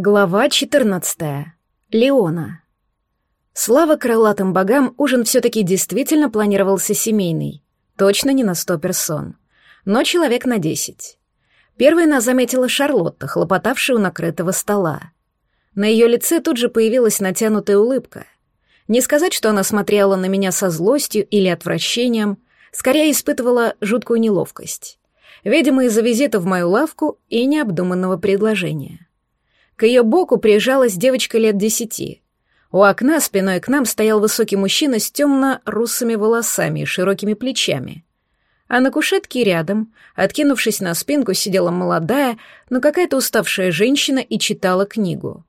Глава 14. Леона. Слава крылатым богам, ужин все-таки действительно планировался семейный. Точно не на сто персон. Но человек на десять. Первой нас заметила Шарлотта, хлопотавшая у накрытого стола. На ее лице тут же появилась натянутая улыбка. Не сказать, что она смотрела на меня со злостью или отвращением, скорее испытывала жуткую неловкость. Видимо, из-за визита в мою лавку и необдуманного предложения. К ее боку прижалась девочка лет десяти. У окна спиной к нам стоял высокий мужчина с темно-русыми волосами и широкими плечами. А на кушетке рядом, откинувшись на спинку, сидела молодая, но какая-то уставшая женщина и читала книгу.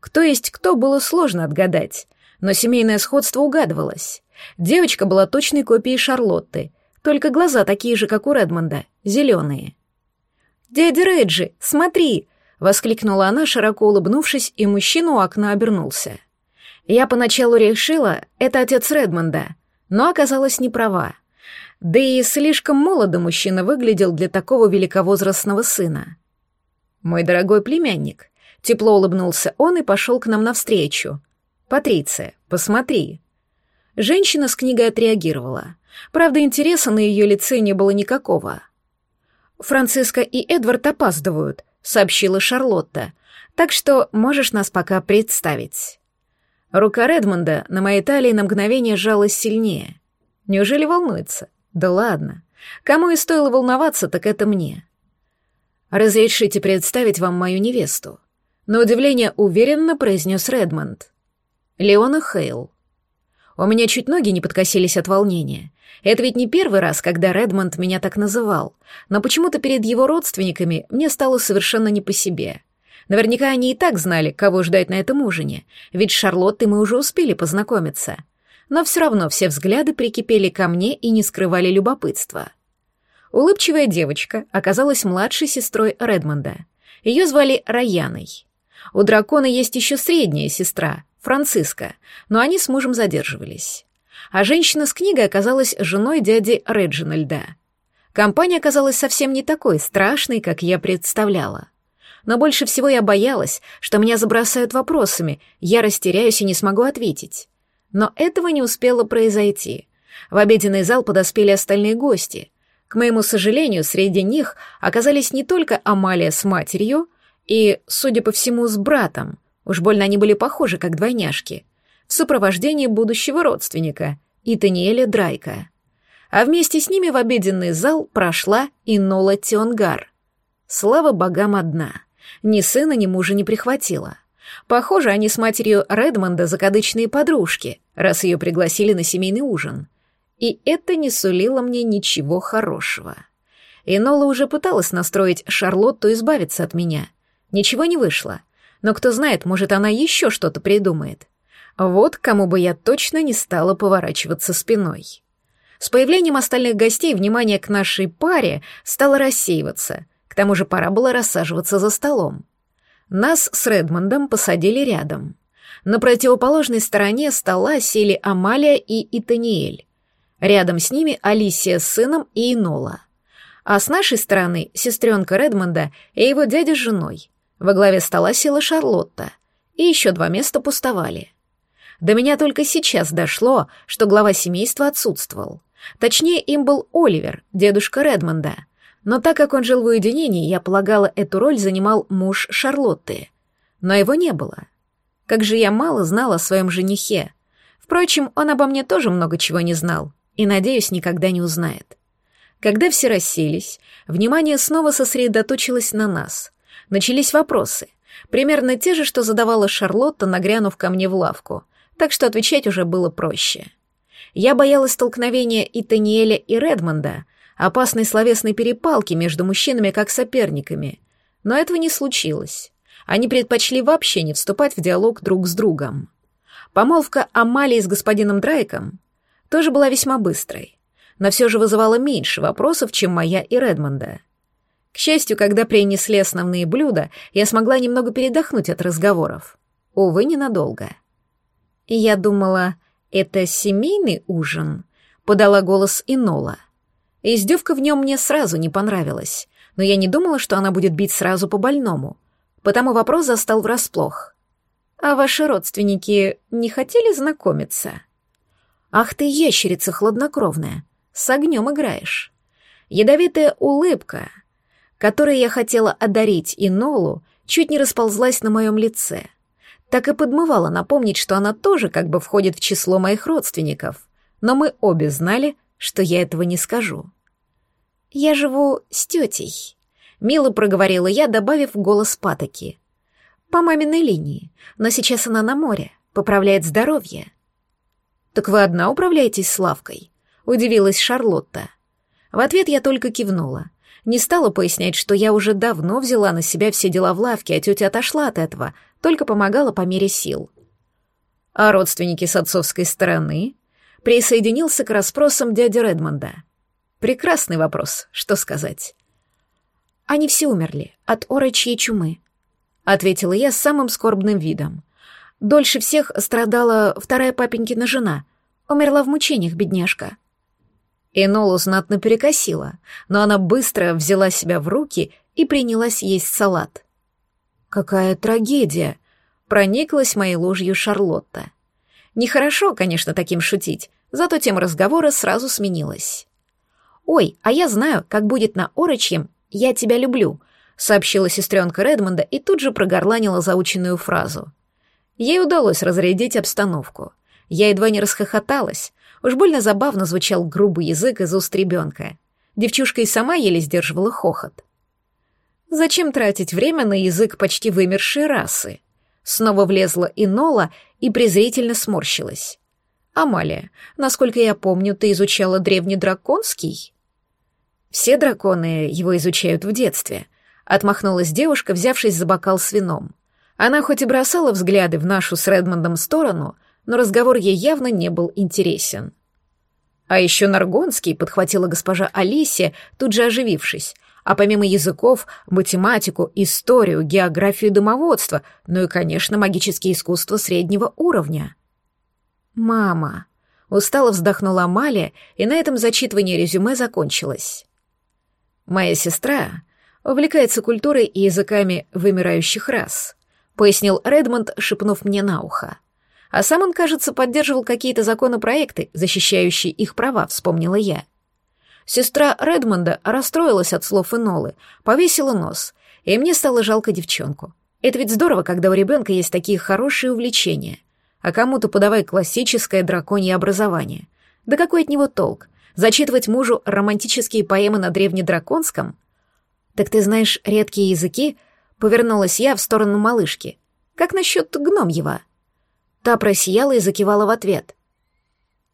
Кто есть кто, было сложно отгадать, но семейное сходство угадывалось. Девочка была точной копией Шарлотты, только глаза такие же, как у Редмонда, зеленые. «Дядя Реджи, смотри!» Воскликнула она, широко улыбнувшись, и мужчина у окна обернулся. Я поначалу решила, это отец Редмонда, но оказалась не права. Да и слишком молодо мужчина выглядел для такого великовозрастного сына. «Мой дорогой племянник», — тепло улыбнулся он и пошел к нам навстречу. «Патриция, посмотри». Женщина с книгой отреагировала. Правда, интереса на ее лице не было никакого. «Франциска и Эдвард опаздывают», — сообщила Шарлотта. «Так что можешь нас пока представить». Рука Редмонда на моей талии на мгновение сжалась сильнее. Неужели волнуется? Да ладно. Кому и стоило волноваться, так это мне. «Разрешите представить вам мою невесту», — на удивление уверенно произнес Редмонд. Леона Хейл. У меня чуть ноги не подкосились от волнения. Это ведь не первый раз, когда Редмонд меня так называл, но почему-то перед его родственниками мне стало совершенно не по себе. Наверняка они и так знали, кого ждать на этом ужине, ведь с Шарлоттой мы уже успели познакомиться. Но все равно все взгляды прикипели ко мне и не скрывали любопытства. Улыбчивая девочка оказалась младшей сестрой Редмонда. Ее звали Раяной. У дракона есть еще средняя сестра, Франциска, но они с мужем задерживались а женщина с книгой оказалась женой дяди Реджинальда. Компания оказалась совсем не такой страшной, как я представляла. Но больше всего я боялась, что меня забросают вопросами, я растеряюсь и не смогу ответить. Но этого не успело произойти. В обеденный зал подоспели остальные гости. К моему сожалению, среди них оказались не только Амалия с матерью и, судя по всему, с братом. Уж больно они были похожи, как двойняшки в сопровождении будущего родственника, Итаниэля Драйка. А вместе с ними в обеденный зал прошла и Нола Тионгар. Слава богам одна. Ни сына, ни мужа не прихватила. Похоже, они с матерью Редмонда закадычные подружки, раз ее пригласили на семейный ужин. И это не сулило мне ничего хорошего. И Нола уже пыталась настроить Шарлотту избавиться от меня. Ничего не вышло. Но кто знает, может, она еще что-то придумает. Вот кому бы я точно не стала поворачиваться спиной. С появлением остальных гостей внимание к нашей паре стало рассеиваться. К тому же пора было рассаживаться за столом. Нас с Редмондом посадили рядом. На противоположной стороне стола сели Амалия и Итаниэль. Рядом с ними Алисия с сыном и Инола. А с нашей стороны сестренка Редмонда и его дядя с женой. Во главе стола села Шарлотта. И еще два места пустовали. До меня только сейчас дошло, что глава семейства отсутствовал. Точнее, им был Оливер, дедушка Редмонда. Но так как он жил в уединении, я полагала, эту роль занимал муж Шарлотты. Но его не было. Как же я мало знала о своем женихе. Впрочем, он обо мне тоже много чего не знал, и, надеюсь, никогда не узнает. Когда все расселись, внимание снова сосредоточилось на нас. Начались вопросы. Примерно те же, что задавала Шарлотта, нагрянув ко мне в лавку так что отвечать уже было проще. Я боялась столкновения и Таниэля, и Редмонда, опасной словесной перепалки между мужчинами как соперниками, но этого не случилось. Они предпочли вообще не вступать в диалог друг с другом. Помолвка Амалии с господином Драйком тоже была весьма быстрой, но все же вызывала меньше вопросов, чем моя и Редмонда. К счастью, когда принесли основные блюда, я смогла немного передохнуть от разговоров. Увы, ненадолго. «Я думала, это семейный ужин», — подала голос Инола. Издевка в нем мне сразу не понравилась, но я не думала, что она будет бить сразу по больному. потому вопрос застал врасплох. «А ваши родственники не хотели знакомиться?» «Ах ты, ящерица хладнокровная, с огнем играешь!» Ядовитая улыбка, которой я хотела одарить Инолу, чуть не расползлась на моем лице. Так и подмывала напомнить, что она тоже как бы входит в число моих родственников. Но мы обе знали, что я этого не скажу. «Я живу с тетей», — мило проговорила я, добавив голос патоки. «По маминой линии, но сейчас она на море, поправляет здоровье». «Так вы одна управляетесь Славкой?» — удивилась Шарлотта. В ответ я только кивнула. Не стала пояснять, что я уже давно взяла на себя все дела в лавке, а тетя отошла от этого, только помогала по мере сил. А родственники с отцовской стороны присоединился к расспросам дяди Редмонда. Прекрасный вопрос, что сказать. Они все умерли от орочьей чумы, ответила я с самым скорбным видом. Дольше всех страдала вторая папенькина жена. Умерла в мучениях, бедняжка. Энолу знатно перекосила, но она быстро взяла себя в руки и принялась есть салат. «Какая трагедия!» — прониклась моей ложью Шарлотта. Нехорошо, конечно, таким шутить, зато тема разговора сразу сменилась. «Ой, а я знаю, как будет на орочьем «Я тебя люблю», — сообщила сестренка Редмонда и тут же прогорланила заученную фразу. Ей удалось разрядить обстановку. Я едва не расхохоталась. Уж больно забавно звучал грубый язык из уст ребенка. Девчушка и сама еле сдерживала хохот. Зачем тратить время на язык почти вымершей расы? Снова влезла Инола и презрительно сморщилась. «Амалия, насколько я помню, ты изучала древнедраконский?» «Все драконы его изучают в детстве», — отмахнулась девушка, взявшись за бокал с вином. Она хоть и бросала взгляды в нашу с Редмондом сторону, но разговор ей явно не был интересен. «А еще Наргонский», — подхватила госпожа Алисия, тут же оживившись, а помимо языков, математику, историю, географию домоводства, ну и, конечно, магические искусства среднего уровня. «Мама», — устало вздохнула Амалия, и на этом зачитывание резюме закончилось. «Моя сестра увлекается культурой и языками вымирающих рас», — пояснил Редмонд, шепнув мне на ухо. А сам он, кажется, поддерживал какие-то законопроекты, защищающие их права, вспомнила я. Сестра Редмонда расстроилась от слов Энолы, повесила нос, и мне стало жалко девчонку. Это ведь здорово, когда у ребенка есть такие хорошие увлечения — а кому-то подавай классическое драконье образование. Да какой от него толк? Зачитывать мужу романтические поэмы на древнедраконском? Так ты знаешь редкие языки? Повернулась я в сторону малышки. Как насчет гномьего? Та просияла и закивала в ответ.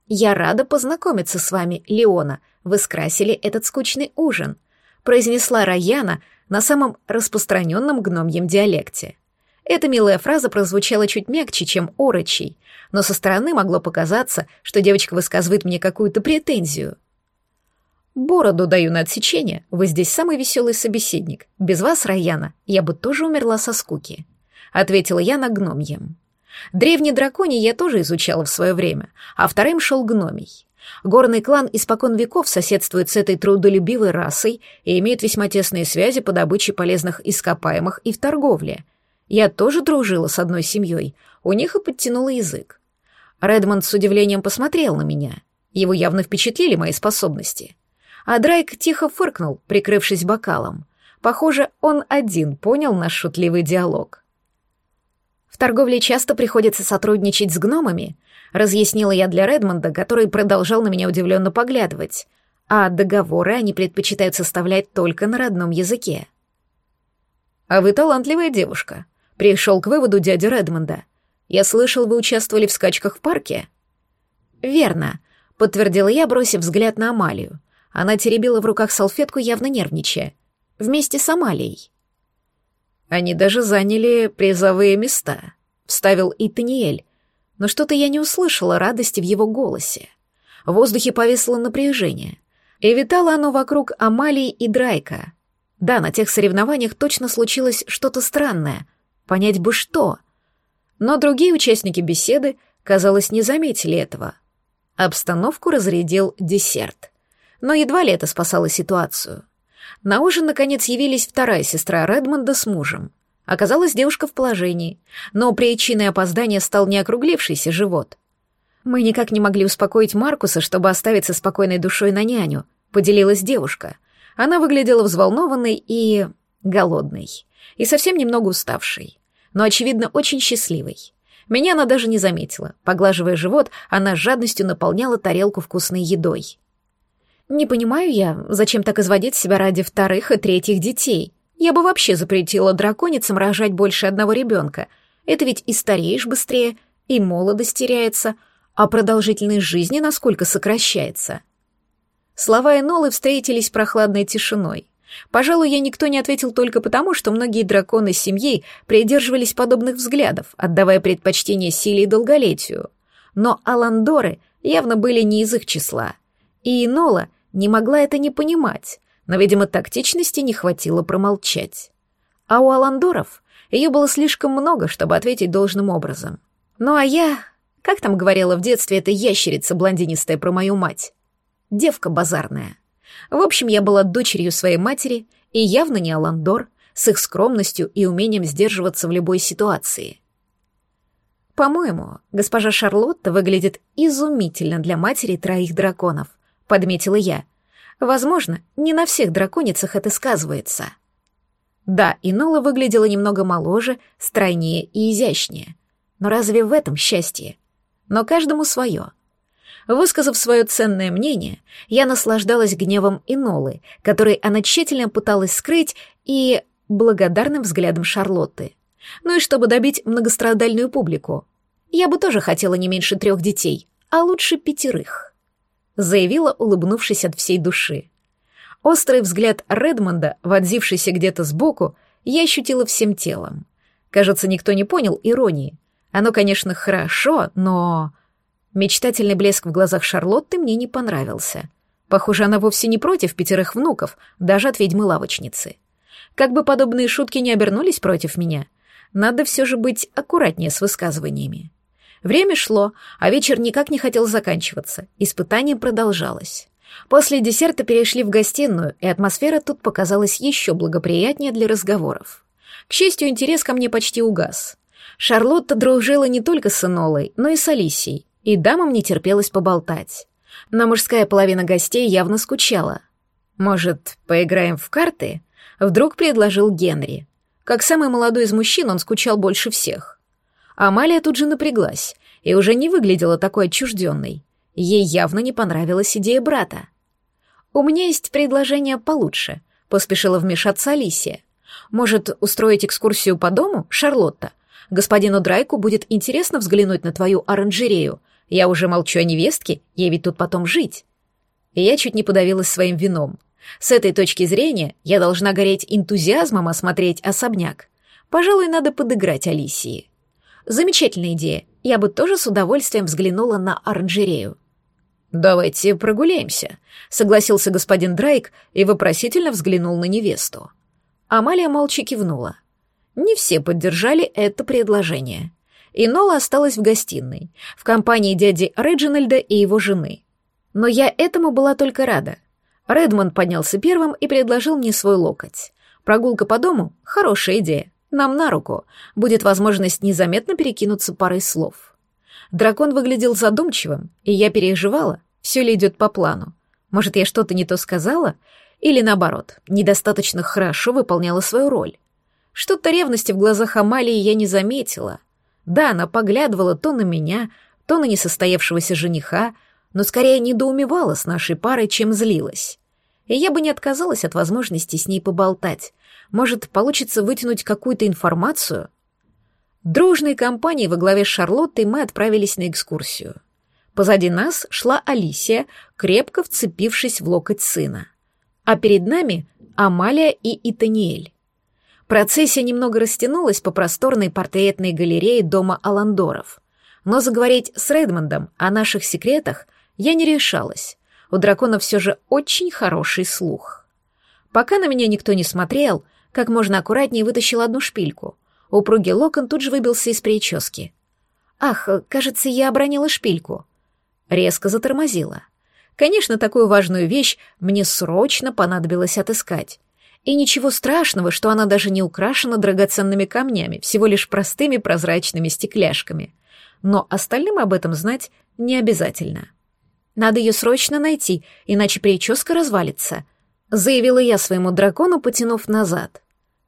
«Я рада познакомиться с вами, Леона. Вы скрасили этот скучный ужин», произнесла Раяна на самом распространенном гномьем диалекте. Эта милая фраза прозвучала чуть мягче, чем орочий, но со стороны могло показаться, что девочка высказывает мне какую-то претензию. «Бороду даю на отсечение, вы здесь самый веселый собеседник. Без вас, Раяна, я бы тоже умерла со скуки», — ответила я на гномьем. Древний драконий я тоже изучала в свое время, а вторым шел гномий. Горный клан испокон веков соседствует с этой трудолюбивой расой и имеет весьма тесные связи по добыче полезных ископаемых и в торговле — я тоже дружила с одной семьей, у них и подтянула язык. Редмонд с удивлением посмотрел на меня. Его явно впечатлили мои способности. А Драйк тихо фыркнул, прикрывшись бокалом. Похоже, он один понял наш шутливый диалог. Торговле часто приходится сотрудничать с гномами, разъяснила я для Редмонда, который продолжал на меня удивленно поглядывать, а договоры они предпочитают составлять только на родном языке. «А вы талантливая девушка», Пришел к выводу дядя Редмонда. «Я слышал, вы участвовали в скачках в парке?» «Верно», — подтвердила я, бросив взгляд на Амалию. Она теребила в руках салфетку, явно нервничая. «Вместе с Амалией». «Они даже заняли призовые места», — вставил и Таниэль. Но что-то я не услышала радости в его голосе. В воздухе повисло напряжение. И витало оно вокруг Амалии и Драйка. Да, на тех соревнованиях точно случилось что-то странное — Понять бы что. Но другие участники беседы, казалось, не заметили этого. Обстановку разрядил десерт. Но едва ли это спасало ситуацию. На ужин, наконец, явились вторая сестра Редмонда с мужем. Оказалось, девушка в положении, но причиной опоздания стал не округлившийся живот. Мы никак не могли успокоить Маркуса, чтобы оставиться спокойной душой на няню, поделилась девушка. Она выглядела взволнованной и голодной, и совсем немного уставшей, но, очевидно, очень счастливой. Меня она даже не заметила. Поглаживая живот, она с жадностью наполняла тарелку вкусной едой. Не понимаю я, зачем так изводить себя ради вторых и третьих детей. Я бы вообще запретила драконицам рожать больше одного ребенка. Это ведь и стареешь быстрее, и молодость теряется, а продолжительность жизни насколько сокращается. Слова Энолы встретились прохладной тишиной. Пожалуй, я никто не ответил только потому, что многие драконы семьи придерживались подобных взглядов, отдавая предпочтение силе и долголетию. Но Аландоры явно были не из их числа. И Инола не могла это не понимать, но, видимо, тактичности не хватило промолчать. А у Аландоров ее было слишком много, чтобы ответить должным образом. Ну а я... Как там говорила в детстве эта ящерица блондинистая про мою мать? Девка базарная. В общем, я была дочерью своей матери и явно не Аландор, с их скромностью и умением сдерживаться в любой ситуации. По-моему, госпожа Шарлотта выглядит изумительно для матери троих драконов подметила я. Возможно, не на всех драконицах это сказывается. Да, Инола выглядела немного моложе, стройнее и изящнее. Но разве в этом счастье? Но каждому свое. Высказав свое ценное мнение, я наслаждалась гневом Инолы, который она тщательно пыталась скрыть, и благодарным взглядом Шарлотты. Ну и чтобы добить многострадальную публику. Я бы тоже хотела не меньше трех детей, а лучше пятерых заявила, улыбнувшись от всей души. Острый взгляд Редмонда, вонзившийся где-то сбоку, я ощутила всем телом. Кажется, никто не понял иронии. Оно, конечно, хорошо, но... Мечтательный блеск в глазах Шарлотты мне не понравился. Похоже, она вовсе не против пятерых внуков, даже от ведьмы-лавочницы. Как бы подобные шутки не обернулись против меня, надо все же быть аккуратнее с высказываниями. Время шло, а вечер никак не хотел заканчиваться. Испытание продолжалось. После десерта перешли в гостиную, и атмосфера тут показалась еще благоприятнее для разговоров. К счастью, интерес ко мне почти угас. Шарлотта дружила не только с Энолой, но и с Алисией, и дамам не терпелось поболтать. Но мужская половина гостей явно скучала. «Может, поиграем в карты?» — вдруг предложил Генри. Как самый молодой из мужчин, он скучал больше всех. Амалия тут же напряглась и уже не выглядела такой отчужденной. Ей явно не понравилась идея брата. «У меня есть предложение получше», — поспешила вмешаться Алисия. «Может, устроить экскурсию по дому, Шарлотта? Господину Драйку будет интересно взглянуть на твою оранжерею. Я уже молчу о невестке, ей ведь тут потом жить». И я чуть не подавилась своим вином. С этой точки зрения я должна гореть энтузиазмом осмотреть особняк. Пожалуй, надо подыграть Алисии. Замечательная идея. Я бы тоже с удовольствием взглянула на оранжерею. «Давайте прогуляемся», — согласился господин Драйк и вопросительно взглянул на невесту. Амалия молча кивнула. Не все поддержали это предложение. И Нола осталась в гостиной, в компании дяди Реджинальда и его жены. Но я этому была только рада. Редмонд поднялся первым и предложил мне свой локоть. Прогулка по дому — хорошая идея. Нам на руку. Будет возможность незаметно перекинуться парой слов. Дракон выглядел задумчивым, и я переживала, все ли идет по плану. Может, я что-то не то сказала? Или наоборот, недостаточно хорошо выполняла свою роль? Что-то ревности в глазах Амалии я не заметила. Да, она поглядывала то на меня, то на несостоявшегося жениха, но скорее недоумевала с нашей парой, чем злилась. И я бы не отказалась от возможности с ней поболтать, может, получится вытянуть какую-то информацию? Дружной компанией во главе с Шарлоттой мы отправились на экскурсию. Позади нас шла Алисия, крепко вцепившись в локоть сына. А перед нами Амалия и Итаниэль. Процессия немного растянулась по просторной портретной галерее дома Аландоров. Но заговорить с Редмондом о наших секретах я не решалась. У дракона все же очень хороший слух. Пока на меня никто не смотрел, как можно аккуратнее вытащил одну шпильку. Упругий локон тут же выбился из прически. «Ах, кажется, я обронила шпильку». Резко затормозила. Конечно, такую важную вещь мне срочно понадобилось отыскать. И ничего страшного, что она даже не украшена драгоценными камнями, всего лишь простыми прозрачными стекляшками. Но остальным об этом знать не обязательно. Надо ее срочно найти, иначе прическа развалится, заявила я своему дракону, потянув назад.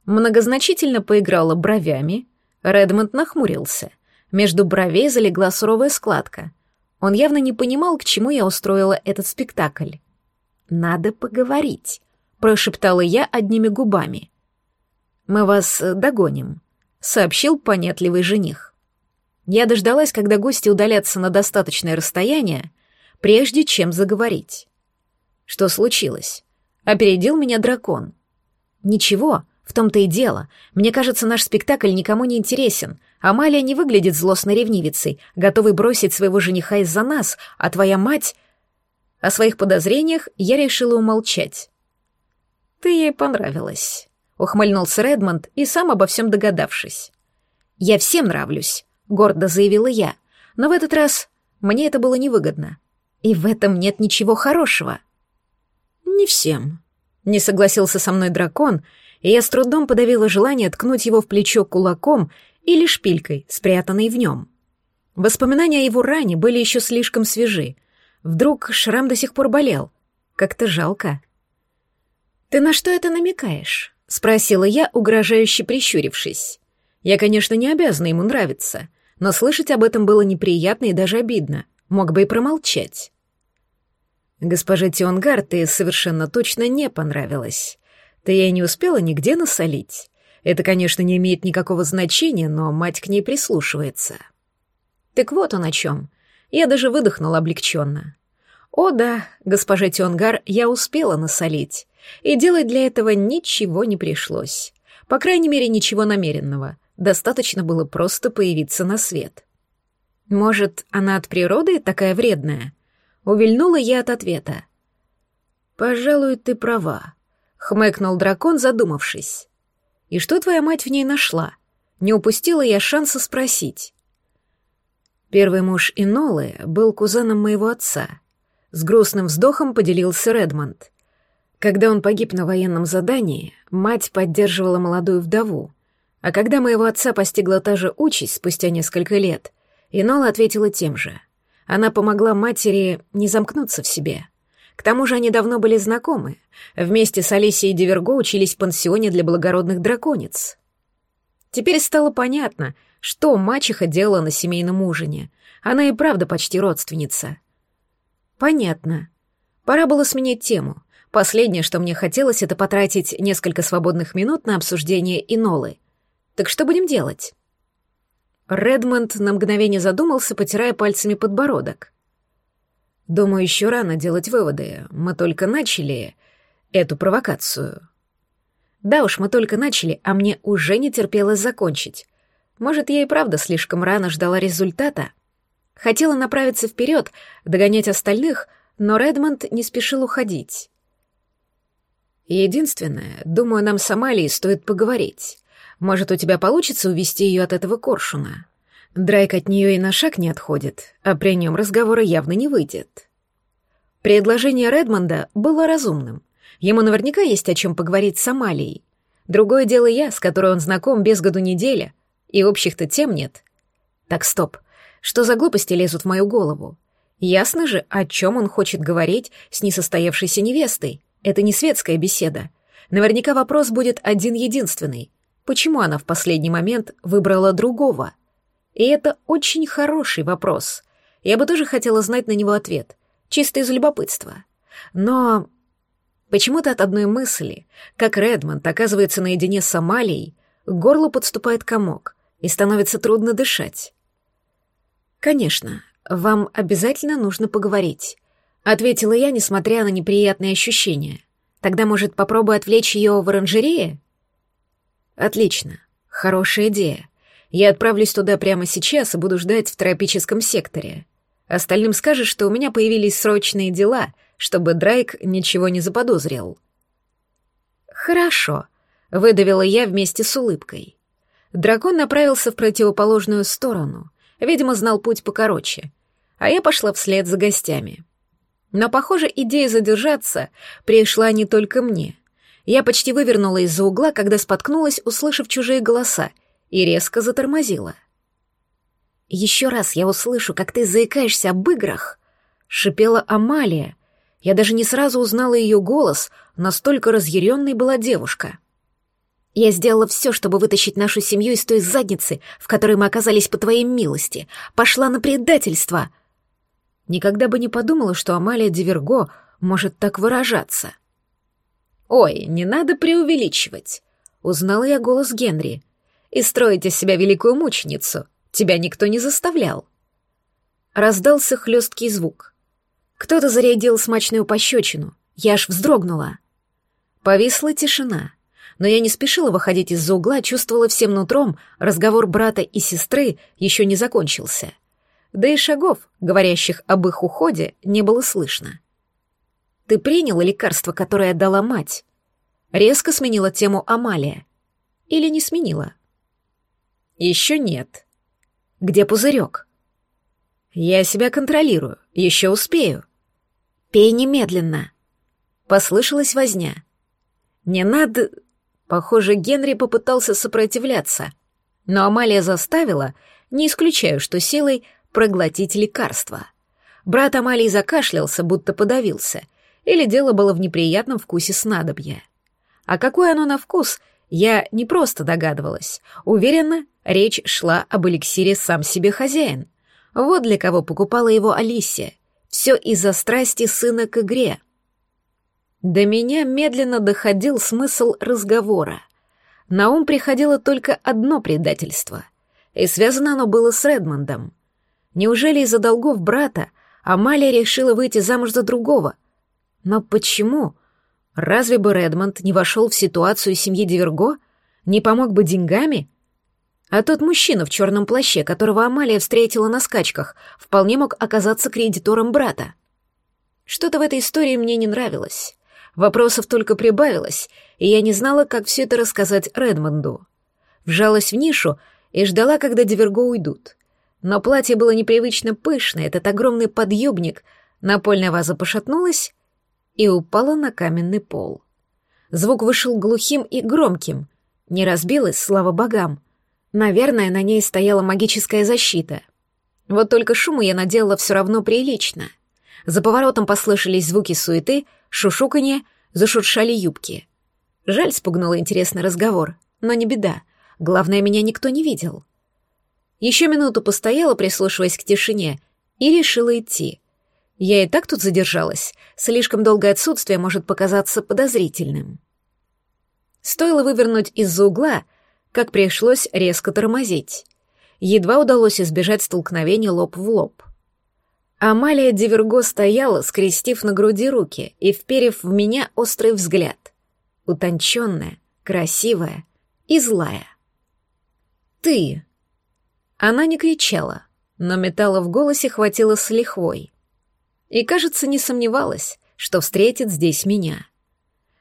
Многозначительно поиграла бровями. Редмонд нахмурился. Между бровей залегла суровая складка. Он явно не понимал, к чему я устроила этот спектакль. «Надо поговорить», — прошептала я одними губами. «Мы вас догоним», — сообщил понятливый жених. Я дождалась, когда гости удалятся на достаточное расстояние, прежде чем заговорить. Что случилось? Опередил меня дракон. Ничего, в том-то и дело. Мне кажется, наш спектакль никому не интересен. Амалия не выглядит злостной ревнивицей, готовой бросить своего жениха из-за нас, а твоя мать... О своих подозрениях я решила умолчать. «Ты ей понравилась», — ухмыльнулся Редмонд и сам обо всем догадавшись. «Я всем нравлюсь», — гордо заявила я, но в этот раз мне это было невыгодно. И в этом нет ничего хорошего. «Не всем», — не согласился со мной дракон, и я с трудом подавила желание ткнуть его в плечо кулаком или шпилькой, спрятанной в нем. Воспоминания о его ране были еще слишком свежи — Вдруг шрам до сих пор болел. Как-то жалко. «Ты на что это намекаешь?» — спросила я, угрожающе прищурившись. Я, конечно, не обязана ему нравиться, но слышать об этом было неприятно и даже обидно. Мог бы и промолчать. Госпоже Тионгар ты совершенно точно не понравилась. Ты ей не успела нигде насолить. Это, конечно, не имеет никакого значения, но мать к ней прислушивается. Так вот он о чем. Я даже выдохнула облегченно. О да, госпожа Тионгар, я успела насолить, и делать для этого ничего не пришлось. По крайней мере, ничего намеренного. Достаточно было просто появиться на свет. Может, она от природы такая вредная? Увильнула я от ответа. «Пожалуй, ты права», — хмыкнул дракон, задумавшись. «И что твоя мать в ней нашла? Не упустила я шанса спросить». Первый муж Инолы был кузеном моего отца. С грустным вздохом поделился Редмонд. Когда он погиб на военном задании, мать поддерживала молодую вдову. А когда моего отца постигла та же участь спустя несколько лет, Инола ответила тем же. Она помогла матери не замкнуться в себе. К тому же они давно были знакомы. Вместе с Алисией Диверго учились в пансионе для благородных драконец. Теперь стало понятно — что мачеха делала на семейном ужине? Она и правда почти родственница. Понятно. Пора было сменить тему. Последнее, что мне хотелось, это потратить несколько свободных минут на обсуждение Инолы. Так что будем делать? Редмонд на мгновение задумался, потирая пальцами подбородок. Думаю, еще рано делать выводы. Мы только начали эту провокацию. Да уж, мы только начали, а мне уже не терпелось закончить. Может, я и правда слишком рано ждала результата? Хотела направиться вперед, догонять остальных, но Редмонд не спешил уходить. Единственное, думаю, нам с Амалией стоит поговорить. Может, у тебя получится увести ее от этого коршуна? Драйк от нее и на шаг не отходит, а при нем разговора явно не выйдет. Предложение Редмонда было разумным. Ему наверняка есть о чем поговорить с Амалией. Другое дело я, с которой он знаком без году неделя, и общих-то тем нет. Так, стоп. Что за глупости лезут в мою голову? Ясно же, о чем он хочет говорить с несостоявшейся невестой. Это не светская беседа. Наверняка вопрос будет один-единственный. Почему она в последний момент выбрала другого? И это очень хороший вопрос. Я бы тоже хотела знать на него ответ. Чисто из любопытства. Но почему-то от одной мысли, как Редмонд оказывается наедине с Амалией, к горлу подступает комок и становится трудно дышать. «Конечно, вам обязательно нужно поговорить», — ответила я, несмотря на неприятные ощущения. «Тогда, может, попробую отвлечь ее в оранжерее?» «Отлично. Хорошая идея. Я отправлюсь туда прямо сейчас и буду ждать в тропическом секторе. Остальным скажешь, что у меня появились срочные дела, чтобы Драйк ничего не заподозрил». «Хорошо», — выдавила я вместе с улыбкой. Дракон направился в противоположную сторону, видимо, знал путь покороче, а я пошла вслед за гостями. Но, похоже, идея задержаться пришла не только мне. Я почти вывернула из-за угла, когда споткнулась, услышав чужие голоса, и резко затормозила. «Еще раз я услышу, как ты заикаешься об играх», — шипела Амалия. Я даже не сразу узнала ее голос, настолько разъяренной была девушка. «Я сделала все, чтобы вытащить нашу семью из той задницы, в которой мы оказались по твоей милости. Пошла на предательство!» Никогда бы не подумала, что Амалия Диверго может так выражаться. «Ой, не надо преувеличивать», — узнала я голос Генри. «И строить из себя великую мученицу. Тебя никто не заставлял». Раздался хлесткий звук. Кто-то зарядил смачную пощечину. Я аж вздрогнула. Повисла тишина. Но я не спешила выходить из-за угла, чувствовала всем нутром, разговор брата и сестры еще не закончился. Да и шагов, говорящих об их уходе, не было слышно. Ты приняла лекарство, которое дала мать? Резко сменила тему Амалия. Или не сменила? Еще нет. Где пузырек? Я себя контролирую, еще успею. Пей немедленно. Послышалась возня. Не надо... Похоже, Генри попытался сопротивляться, но Амалия заставила, не исключаю, что силой, проглотить лекарство. Брат Амалии закашлялся, будто подавился — или дело было в неприятном вкусе снадобья. А какое оно на вкус, я не просто догадывалась. Уверена, речь шла об эликсире «Сам себе хозяин». Вот для кого покупала его Алисия. Все из-за страсти сына к игре. До меня медленно доходил смысл разговора. На ум приходило только одно предательство, и связано оно было с Редмондом. Неужели из-за долгов брата Амалия решила выйти замуж за другого — но почему? Разве бы Редмонд не вошел в ситуацию семьи Диверго? Не помог бы деньгами? А тот мужчина в черном плаще, которого Амалия встретила на скачках, вполне мог оказаться кредитором брата. Что-то в этой истории мне не нравилось. Вопросов только прибавилось, и я не знала, как все это рассказать Редмонду. Вжалась в нишу и ждала, когда Диверго уйдут. Но платье было непривычно пышное, этот огромный подъюбник, напольная ваза пошатнулась, и упала на каменный пол. Звук вышел глухим и громким. Не разбилась, слава богам. Наверное, на ней стояла магическая защита. Вот только шуму я наделала все равно прилично. За поворотом послышались звуки суеты, шушуканье, зашуршали юбки. Жаль, спугнула интересный разговор, но не беда. Главное, меня никто не видел. Еще минуту постояла, прислушиваясь к тишине, и решила идти. Я и так тут задержалась. Слишком долгое отсутствие может показаться подозрительным. Стоило вывернуть из-за угла, как пришлось резко тормозить. Едва удалось избежать столкновения лоб в лоб. Амалия Диверго стояла, скрестив на груди руки и вперев в меня острый взгляд. Утонченная, красивая и злая. «Ты!» Она не кричала, но металла в голосе хватило с лихвой и, кажется, не сомневалась, что встретит здесь меня.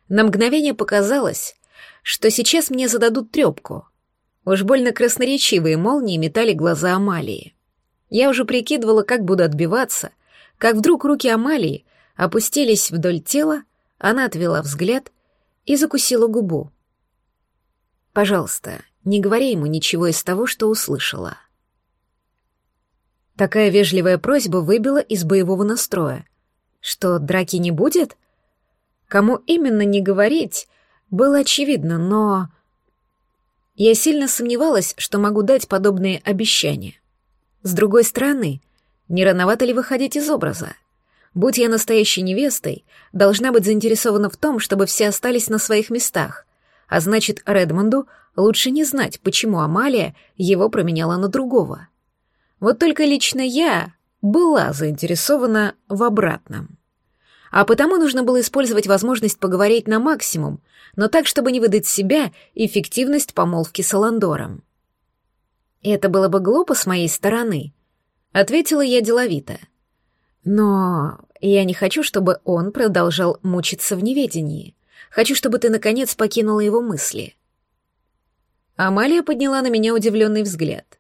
На мгновение показалось, что сейчас мне зададут трепку. Уж больно красноречивые молнии метали глаза Амалии. Я уже прикидывала, как буду отбиваться, как вдруг руки Амалии опустились вдоль тела, она отвела взгляд и закусила губу. «Пожалуйста, не говори ему ничего из того, что услышала». Такая вежливая просьба выбила из боевого настроя. Что, драки не будет? Кому именно не говорить, было очевидно, но... Я сильно сомневалась, что могу дать подобные обещания. С другой стороны, не рановато ли выходить из образа? Будь я настоящей невестой, должна быть заинтересована в том, чтобы все остались на своих местах, а значит, Редмонду лучше не знать, почему Амалия его променяла на другого. Вот только лично я была заинтересована в обратном. А потому нужно было использовать возможность поговорить на максимум, но так, чтобы не выдать себя и эффективность помолвки с Аландором. «Это было бы глупо с моей стороны», — ответила я деловито. «Но я не хочу, чтобы он продолжал мучиться в неведении. Хочу, чтобы ты, наконец, покинула его мысли». Амалия подняла на меня удивленный взгляд.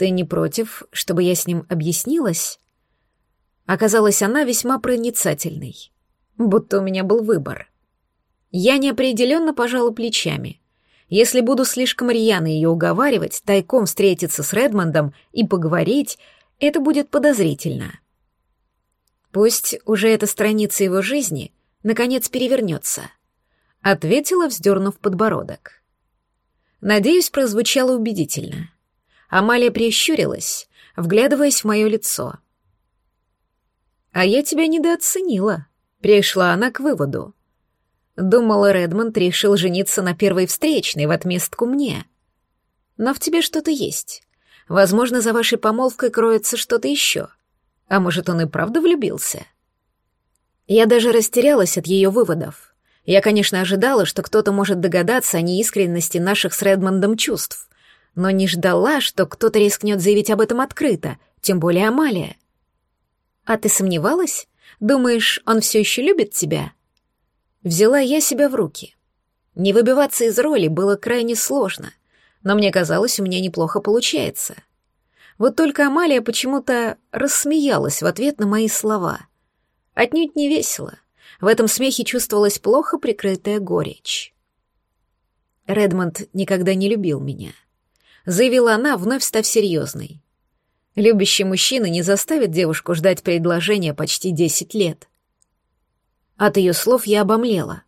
«Ты не против, чтобы я с ним объяснилась?» Оказалась она весьма проницательной, будто у меня был выбор. Я неопределенно пожала плечами. Если буду слишком рьяно ее уговаривать, тайком встретиться с Редмондом и поговорить, это будет подозрительно. Пусть уже эта страница его жизни наконец перевернется, ответила, вздернув подбородок. Надеюсь, прозвучало убедительно. Амалия прищурилась, вглядываясь в мое лицо. «А я тебя недооценила», — пришла она к выводу. Думала, Редмонд решил жениться на первой встречной в отместку мне. Но в тебе что-то есть. Возможно, за вашей помолвкой кроется что-то еще. А может, он и правда влюбился? Я даже растерялась от ее выводов. Я, конечно, ожидала, что кто-то может догадаться о неискренности наших с Редмондом чувств, но не ждала, что кто-то рискнет заявить об этом открыто, тем более Амалия. «А ты сомневалась? Думаешь, он все еще любит тебя?» Взяла я себя в руки. Не выбиваться из роли было крайне сложно, но мне казалось, у меня неплохо получается. Вот только Амалия почему-то рассмеялась в ответ на мои слова. Отнюдь не весело. В этом смехе чувствовалась плохо прикрытая горечь. Редмонд никогда не любил меня. Заявила она, вновь став серьезной. Любящий мужчина не заставит девушку ждать предложения почти десять лет. От ее слов я обомлела.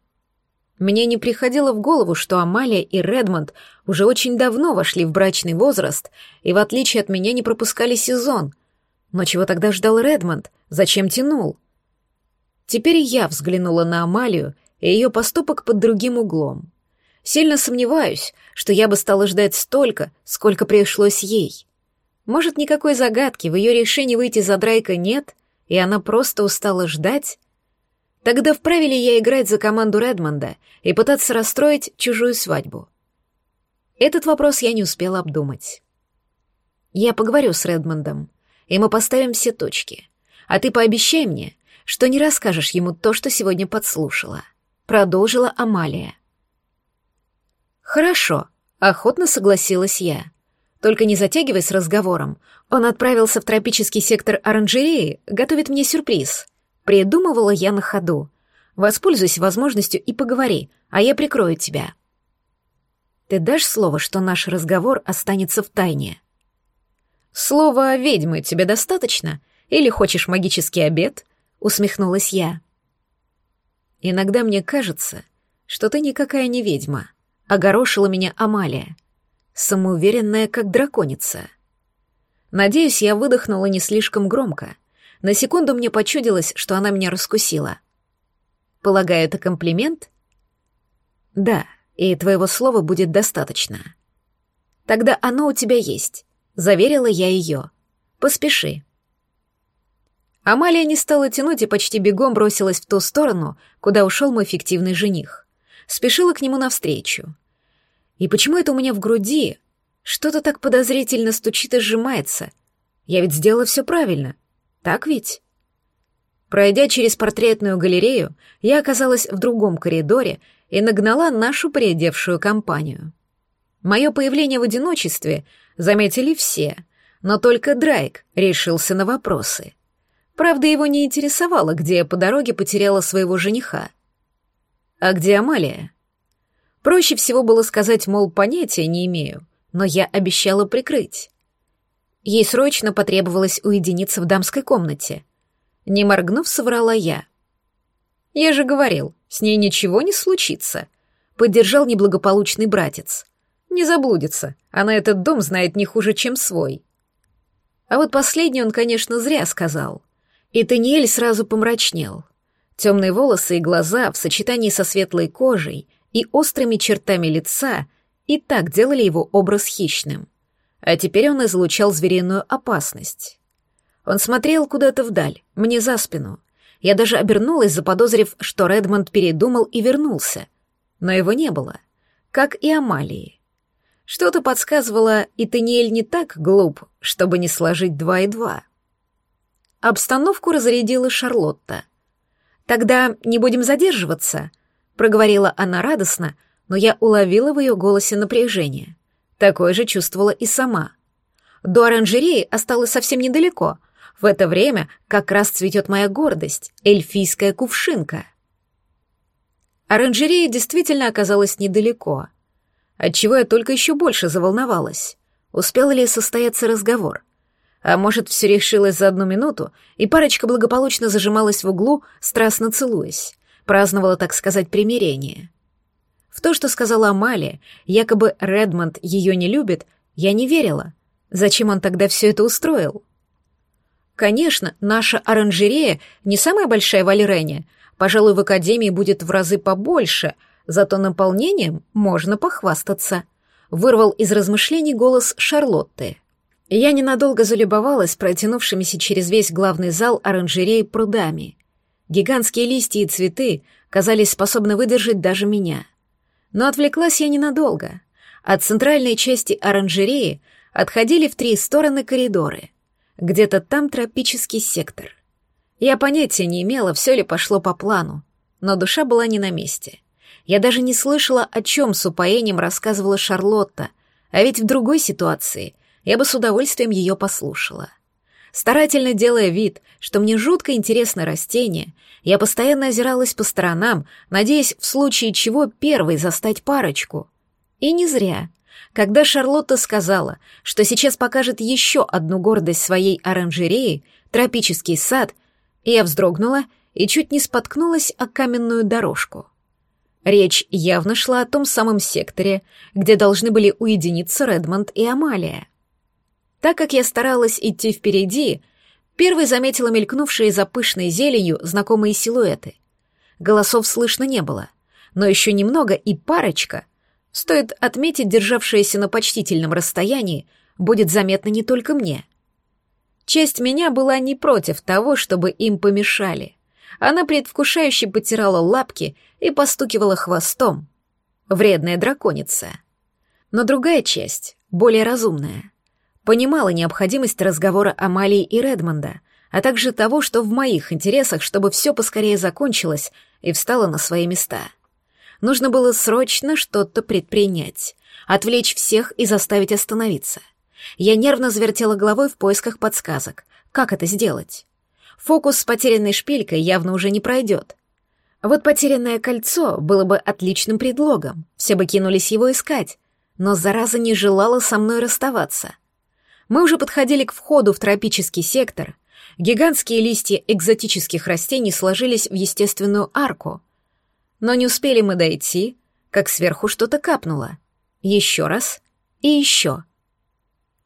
Мне не приходило в голову, что Амалия и Редмонд уже очень давно вошли в брачный возраст и, в отличие от меня, не пропускали сезон. Но чего тогда ждал Редмонд? Зачем тянул? Теперь я взглянула на Амалию и ее поступок под другим углом. Сильно сомневаюсь, что я бы стала ждать столько, сколько пришлось ей. Может, никакой загадки в ее решении выйти за Драйка нет, и она просто устала ждать? Тогда вправе ли я играть за команду Редмонда и пытаться расстроить чужую свадьбу? Этот вопрос я не успела обдумать. Я поговорю с Редмондом, и мы поставим все точки. А ты пообещай мне, что не расскажешь ему то, что сегодня подслушала. Продолжила Амалия. Хорошо, охотно согласилась я. Только не затягивай с разговором. Он отправился в тропический сектор оранжереи, готовит мне сюрприз. Придумывала я на ходу. Воспользуйся возможностью и поговори, а я прикрою тебя. Ты дашь слово, что наш разговор останется в тайне? Слово ведьмы тебе достаточно? Или хочешь магический обед? Усмехнулась я. Иногда мне кажется, что ты никакая не ведьма. Огорошила меня Амалия, самоуверенная, как драконица. Надеюсь, я выдохнула не слишком громко, на секунду мне почудилось, что она меня раскусила. Полагаю, это комплимент? Да, и твоего слова будет достаточно. Тогда оно у тебя есть, заверила я ее. Поспеши. Амалия не стала тянуть и почти бегом бросилась в ту сторону, куда ушел мой фиктивный жених. Спешила к нему навстречу. И почему это у меня в груди что-то так подозрительно стучит и сжимается? Я ведь сделала все правильно. Так ведь? Пройдя через портретную галерею, я оказалась в другом коридоре и нагнала нашу приедевшую компанию. Мое появление в одиночестве заметили все, но только Драйк решился на вопросы. Правда, его не интересовало, где я по дороге потеряла своего жениха. А где Амалия? Проще всего было сказать, мол, понятия не имею, но я обещала прикрыть. Ей срочно потребовалось уединиться в дамской комнате. Не моргнув, соврала я. «Я же говорил, с ней ничего не случится», — поддержал неблагополучный братец. «Не заблудится, она этот дом знает не хуже, чем свой». А вот последний он, конечно, зря сказал. И Таниэль сразу помрачнел. Темные волосы и глаза в сочетании со светлой кожей и острыми чертами лица и так делали его образ хищным а теперь он излучал звериную опасность. Он смотрел куда-то вдаль, мне за спину. Я даже обернулась, заподозрив, что Редмонд передумал и вернулся. Но его не было, как и Амалии. Что-то подсказывало, и Таниэль не так глуп, чтобы не сложить два и два. Обстановку разрядила Шарлотта. «Тогда не будем задерживаться», — проговорила она радостно, но я уловила в ее голосе напряжение. Такое же чувствовала и сама. До оранжереи осталось совсем недалеко. В это время как раз цветет моя гордость — эльфийская кувшинка. Оранжерея действительно оказалась недалеко, отчего я только еще больше заволновалась. Успел ли состояться разговор? А может, все решилось за одну минуту, и парочка благополучно зажималась в углу, страстно целуясь, праздновала, так сказать, примирение. В то, что сказала Амалия, якобы Редмонд ее не любит, я не верила. Зачем он тогда все это устроил? Конечно, наша оранжерея не самая большая в Алирене. Пожалуй, в академии будет в разы побольше, зато наполнением можно похвастаться. Вырвал из размышлений голос Шарлотты. Я ненадолго залюбовалась протянувшимися через весь главный зал оранжереи прудами. Гигантские листья и цветы казались способны выдержать даже меня. Но отвлеклась я ненадолго. От центральной части оранжереи отходили в три стороны коридоры. Где-то там тропический сектор. Я понятия не имела, все ли пошло по плану, но душа была не на месте. Я даже не слышала, о чем с упоением рассказывала Шарлотта, а ведь в другой ситуации я бы с удовольствием ее послушала. Старательно делая вид, что мне жутко интересно растение, я постоянно озиралась по сторонам, надеясь в случае чего первой застать парочку. И не зря. Когда Шарлотта сказала, что сейчас покажет еще одну гордость своей оранжереи, тропический сад, я вздрогнула и чуть не споткнулась о каменную дорожку. Речь явно шла о том самом секторе, где должны были уединиться Редмонд и Амалия. Так как я старалась идти впереди, первой заметила мелькнувшие за пышной зеленью знакомые силуэты. Голосов слышно не было, но еще немного и парочка, стоит отметить, державшаяся на почтительном расстоянии, будет заметна не только мне. Часть меня была не против того, чтобы им помешали. Она предвкушающе потирала лапки и постукивала хвостом. Вредная драконица. Но другая часть, более разумная, Понимала необходимость разговора Амалии и Редмонда, а также того, что в моих интересах, чтобы все поскорее закончилось и встало на свои места. Нужно было срочно что-то предпринять, отвлечь всех и заставить остановиться. Я нервно завертела головой в поисках подсказок. Как это сделать? Фокус с потерянной шпилькой явно уже не пройдет. Вот потерянное кольцо было бы отличным предлогом, все бы кинулись его искать, но зараза не желала со мной расставаться. Мы уже подходили к входу в тропический сектор. Гигантские листья экзотических растений сложились в естественную арку. Но не успели мы дойти, как сверху что-то капнуло. Еще раз и еще.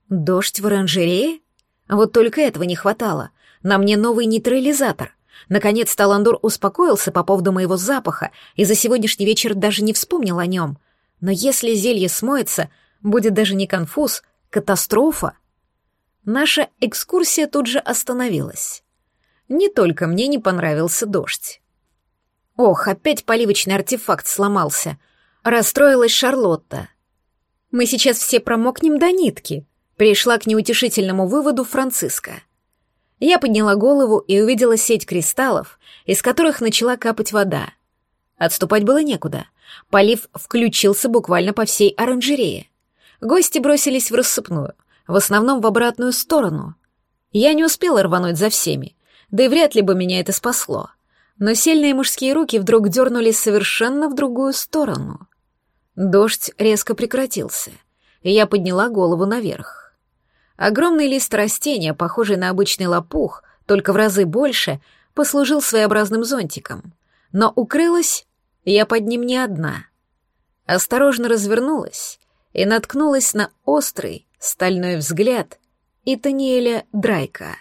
Дождь в оранжерее? Вот только этого не хватало. На мне новый нейтрализатор. Наконец Таландур успокоился по поводу моего запаха и за сегодняшний вечер даже не вспомнил о нем. Но если зелье смоется, будет даже не конфуз, катастрофа. Наша экскурсия тут же остановилась. Не только мне не понравился дождь. Ох, опять поливочный артефакт сломался. Расстроилась Шарлотта. Мы сейчас все промокнем до нитки. Пришла к неутешительному выводу Франциска. Я подняла голову и увидела сеть кристаллов, из которых начала капать вода. Отступать было некуда. Полив включился буквально по всей оранжерее. Гости бросились в рассыпную — в основном в обратную сторону. Я не успела рвануть за всеми, да и вряд ли бы меня это спасло. Но сильные мужские руки вдруг дернулись совершенно в другую сторону. Дождь резко прекратился, и я подняла голову наверх. Огромный лист растения, похожий на обычный лопух, только в разы больше, послужил своеобразным зонтиком. Но укрылась я под ним не одна. Осторожно развернулась и наткнулась на острый, стальной взгляд и Таниэля Драйка.